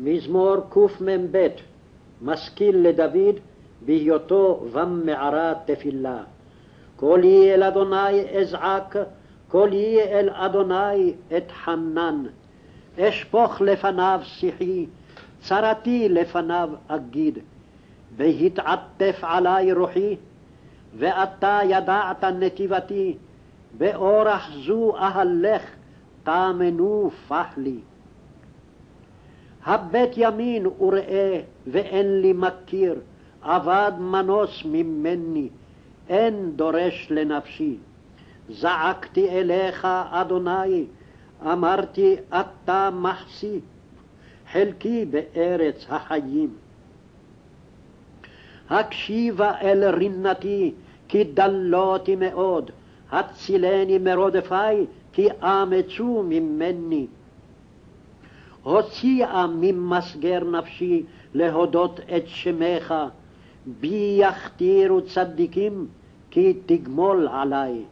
מזמור קמ"ב, משכיל לדוד, בהיותו במערת תפילה. קולי אל אדוני אזעק, קולי אל אדוני אתחנן. אשפוך לפניו שיחי, צרתי לפניו אגיד. בהתעטף עלי רוחי, ואתה ידעת נתיבתי, באורח זו אהלך, תאמנו פח לי. הבט ימין וראה, ואין לי מכיר, אבד מנוס ממני, אין דורש לנפשי. זעקתי אליך, אדוני, אמרתי, אתה מחסי, חלקי בארץ החיים. הקשיבה אל רינתי, כי דלותי מאוד, הצילני מרודפי, כי אמצו ממני. הוציאה ממסגר נפשי להודות את שמך, בי יכתירו צדיקים, כי תגמול עלי.